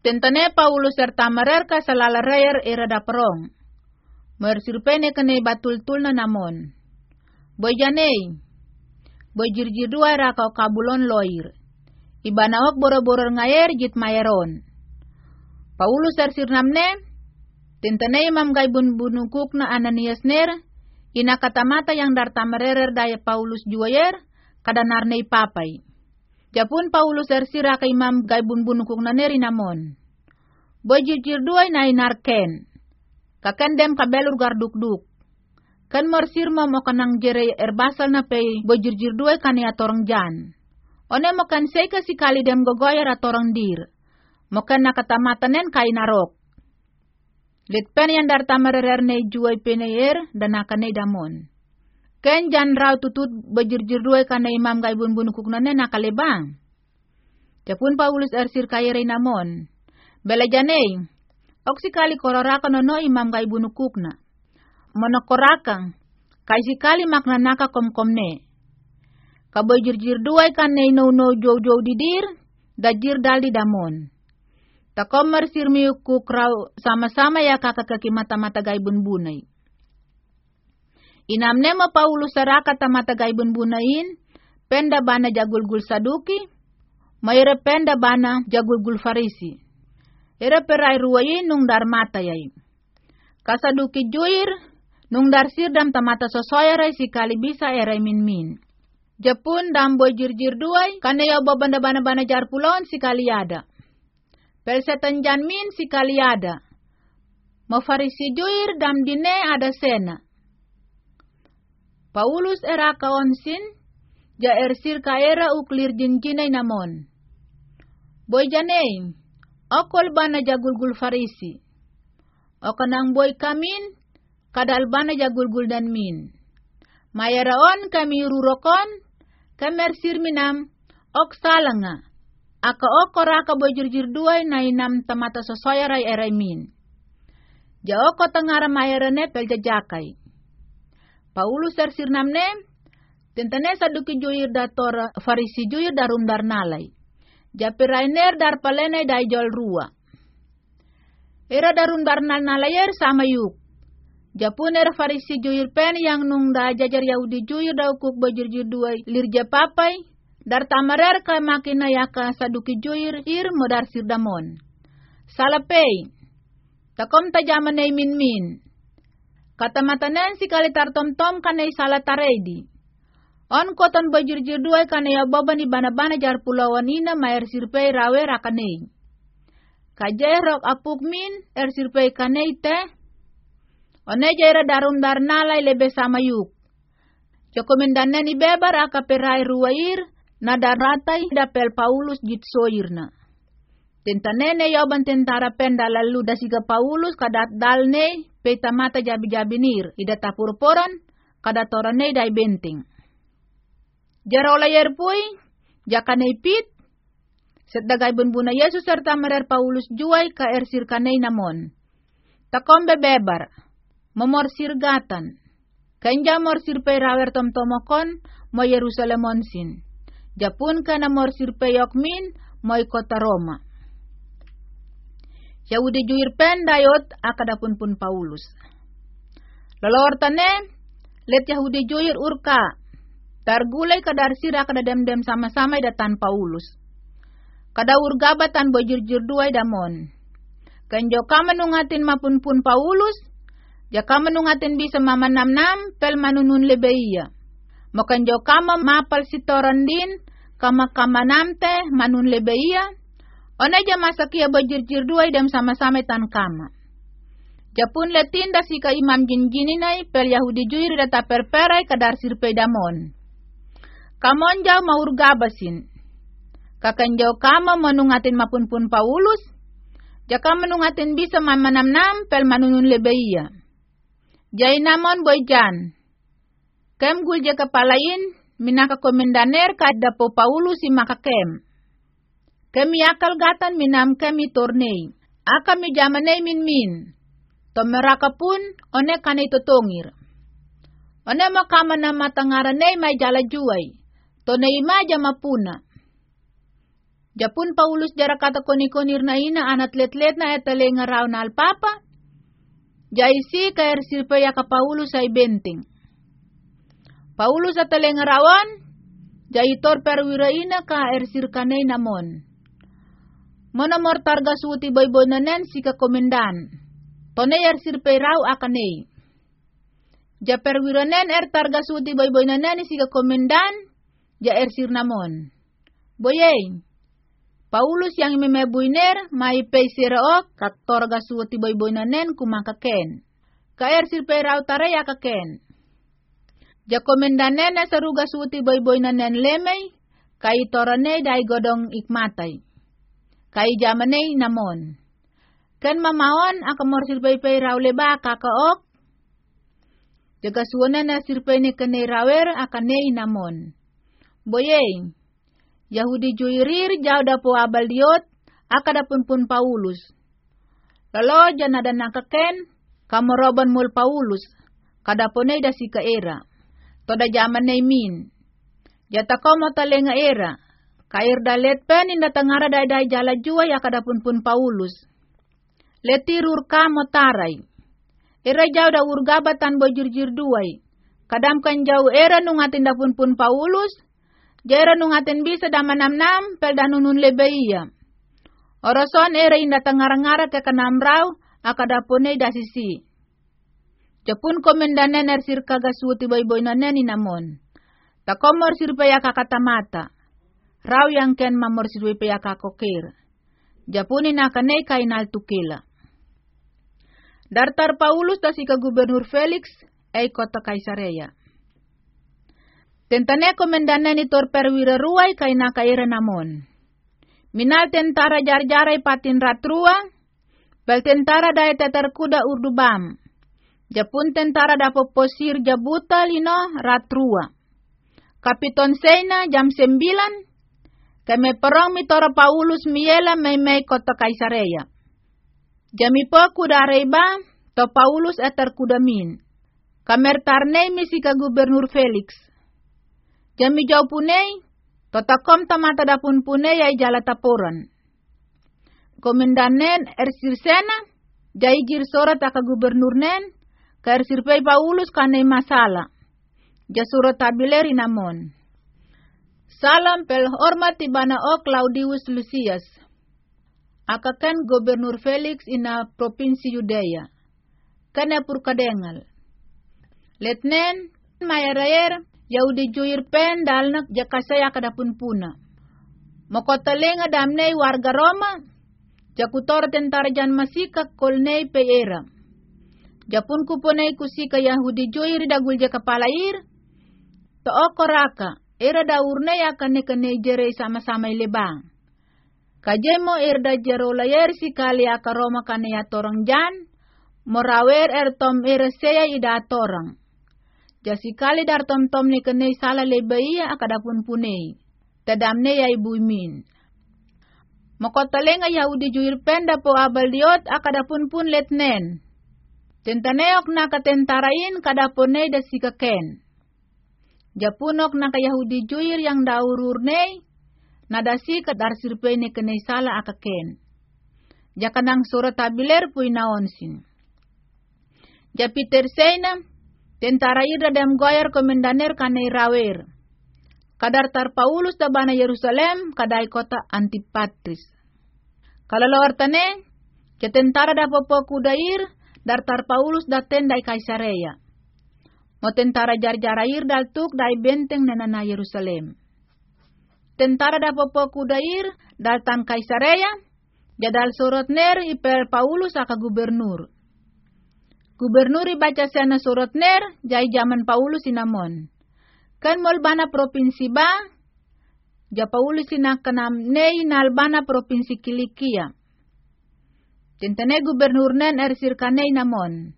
tentane Paulus serta mereka salala rayer era da perong. Mersirpene kene batul-tul na namon. Boy janei, boy jirjir dua rakau kabulon loir. Ibanawak boro-boro ngayer jit mayeron. Paulus ersir namne, tentane imam gaibun bunukuk na Ananias ner, ina kata mata yang dar tamarerer daya Paulus juayer, kada narnei papai. Japun Paulus ersira ka imam gaibun bunukuk na neri namon. Boy jirjir duay na. Kaken dem kabelur garduk-duk. Kan morsir mo mo jere erbasal na pay boy jirjir duay atorang jan. One mo kan say si kali dem gogoyer dir. Mo kan nakatamatanen kay narok. Litpen yan dar tamarerer ne juay peneyer dan nakane damon. Ken jan raw tutut bajirjir duwe kana imam kay bunbunukuk na ne nakalebang. Japun Paulus ersir kayere namon. Bela janei, oksikali kororaka no no imam kay bunukuk na. Monokorakang, kay sikali makna naka komkomne. Kaboy jirjir duwe kanay no no jow jow didir, dajir dal di damon. Takom mersir miyukuk raw sama-sama ya kakak kaki mata-mata gaibun bunay. Inamne mo Paulus saraka tamata gaibun bunayin, penda bana jagulgul saduki, mayre penda bana jagulgul farisi. Ere perai ruwayin nung dar mata yay. Kasaduki juir, nung dar sirdam tamata sosoyaray si kali bisa eray min min. Japun damboy jirjir duay, kanaya babanda bana bana jar pulon si kaliada. Pelsetan jan min si kaliada. Mafarisi juir dam dine ada sena. Paulus era kaonsin, ja ersir ka era uklir jinjinay namon. Boy janay, okol bana jagulgul farisi. O kanang boy kamin, kadal bana jagulgul dan min. Mayaraon kami rurokon, kamersir minam, ok salanga. Aka okora ka boy jirjir duay na inam tamata eray min. Ja oko tangara mayarane pel jajakay. Paulus ersir namne, tentane saduki juir dator farisi juir darum dar nalay. Japirainer dar palene dai jol rua. Era darum dar nalayer sama yuk. Japun era farisi juir pen yang nung da jajar Yahudi juir da ukuk bajir dua lir japapai. Dar tamarer ka makina yaka saduki juir ir modar sirdamon. Salapay. Takom tajaman min min. Kata matanen si kali tartom-tom kanay salat taredi. On koton bajirjir duay kanay ababa ni bana-bana jar pulauan ma er sirpay rawe rakanay. Kajay rok apuk min er sirpay kanay te. One jaira darum dar nalay lebe sama yuk. Jokomendanen ni bebar aka perai ruwair na daratay dapel Paulus jitsoir na. Tentanene yoban tentara penda lalu dasiga Paulus kadat dalne peta mata jabi-jabi nir ida tapurporan kada torane dai benting. Jarola yerpui jakane pit set dagay bunbuna Yesus serta merer Paulus juai ka ersir kanay namon. Takombe bebar, momorsir gatan, kanja morsir pe rawer tom tomokon mo Yerusalemon sin. Japun ka na morsir pe yokmin mo kota Roma. Yahudi juir pen dayot akadapun pun Paulus. Lolortane let Yahudi juir urka. Targulay kadar sira kada dem-dem sama-sama datan Paulus. Kada urgabatan bojur-jur duay damon. Kanjo ka manungatin mapun pun Paulus, ya ka manungatin bisa mamanam-nam pel manunun lebeiya. Mokanjo kama mapal sitoran din, kama kamanam teh manun lebeiya, Onaja masakia bajir-jir dua idam sama-sama tan kama. Japun letinda sika imam jinjini nai pel Yahudi juir data perperai kadar sirpe damon. Kamon jau maur gabasin. Kakan jau kama menungatin mapun pun Paulus. Jaka menungatin bisa mamanam-nam pel manunun lebeia. Jai namon boyjan. Kem gul jaka palain minaka komendaner kadapo Paulus si maka kem. Kami akal gatan minam kami tornei. Akami jamane min min. Tomeraka pun one kanay tutungir. One makama na matangaranay may jala juay. Tonay ma jamapuna. Japun Paulus jara kata koni-konir na ina anat let-let na etale ngaraw na alpapa. Jaisi kair sirpaya ka Paulus ay benting. Paulus atale ngarawan, jaitor perwira ina ka ersir kanay namon. Monamor targa suti boy-boy nanen si ka komendan. Tone ersir raw akanay. Ja perwira nen er targa suti boy-boy nanen si ka komendan, ja ersir namon. Boyeng, Paulus yang memebuiner mai peisiraok kat torga suoti boy nanen kumakaken. Kaer sirpe rau taraya kaken. Jakomendanen na saruga suoti boy nanen lemei, kai torane dai godong ikmatai. Kai jamane namon. Ken mamaon akamor sirpe pe rau leba kakaok. Jaga suona na sirpe ne kene rawer akane namon. Boyeng, Yahudi juirir jauh dapo abal diot, akada pun Paulus. Lalu jana dan nakaken, kamoroban mul Paulus, kada pone da si ka era. Toda jaman min. Jata ko mo talenga era. Kair dalet pen inda tangara dai dai jala jua ya kada pun Paulus. Letirur ka mo taray. Era jauh da urgabatan bojur-jur duay. Kadam kan jauh era nungatin da pun pun Paulus, Jera nungaten bisa damanam-nam pel danunun lebeia. Oroson era inda tangara-ngara ke kanam rau akada pone dasisi. Japun komendanen er sir kaga suti boy-boy nanen inamon. Takomor sir paya mata. Rau yang ken mamor sir paya kakokir. Japun inakane kainal tukila. Dartar Paulus dasi ke gubernur Felix, ei kota Kaisarea. Tentane komendana ni tor perwira ruai kay nakaira namon. Minal tentara jar-jaray patin ratrua, bel tentara daya tetar kuda urdubam. Japun tentara dapo posir jabuta lino ratrua. Kapiton Seina jam sembilan, kami perong mitora Paulus miela mei kota Kaisarea. Jami po kuda to Paulus etar kuda min. Kamer tarnei misi ka gubernur Felix. Jami jau punei, totakom tamata dapun punei ay jala tapuran. Komendanen ersirsena, jai jir sorat aka gubernur nen, ka ersirpei Paulus kanei masala. Jasuro tabileri namon. Salam pel hormat tibana o Claudius Lucius. Akakan gubernur Felix ina provinsi Yudea. Kana purkadengal. Letnen mayarayer Yahudi juir pen dalnak jakasaya kadapun puna. Mokotalenga damnei warga Roma, jakutor tentara jan masika kolnei peera. Japun kuponei kusika Yahudi juir dagul kepala ir, to era daurne akan kene jere sama-sama lebang. Kajemo erda jero layer si kali aka Roma kane ya torang jan, morawer er tom era seya ida torang. Jasi kali dar tom tom ni kene sala lebaia akadapun punei. Tadamne ya ibu min. Makotalenga Yahudi juir penda po abal diot akadapun pun letnen. Tentaneok na katentarain kadapone da sikaken. Japunok na Yahudi juir yang daurur nei, nadasi kadar sirpe ne kene sala akaken. Jakanang surat tabiler pui naonsin. Japiter seina, Tentara ira dem goyer komendaner kanai rawer. Kadar tar Paulus da bana Yerusalem kadai kota Antipatris. Kalau tane, ke tentara da popo kudair, dar tar Paulus da tendai Kaisarea. Mo tentara jar-jarair dal tuk dai benteng nenana Yerusalem. Tentara da popo kudair dal tan Kaisarea, jadal sorot ner iper Paulus aka gubernur. Gubernur baca sana surat ner, jai zaman Paulus sinamon. Kan molbana provinsi ba, ja Paulus sinakanam nei nalbana provinsi Kilikia. Tentene gubernur nen er sirkanei namon.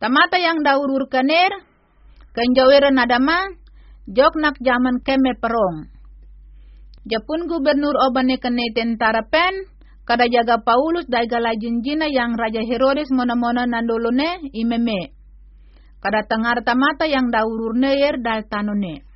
Tamata yang daurur kaner, jawera nadama, jok nak zaman keme perong. Japun gubernur obane kene tentara pen, kada jaga Paulus dai gala jinjina yang Raja Herodes mona-mona nandolone imeme. Kada tangar tamata yang daurur neyer dal tanone.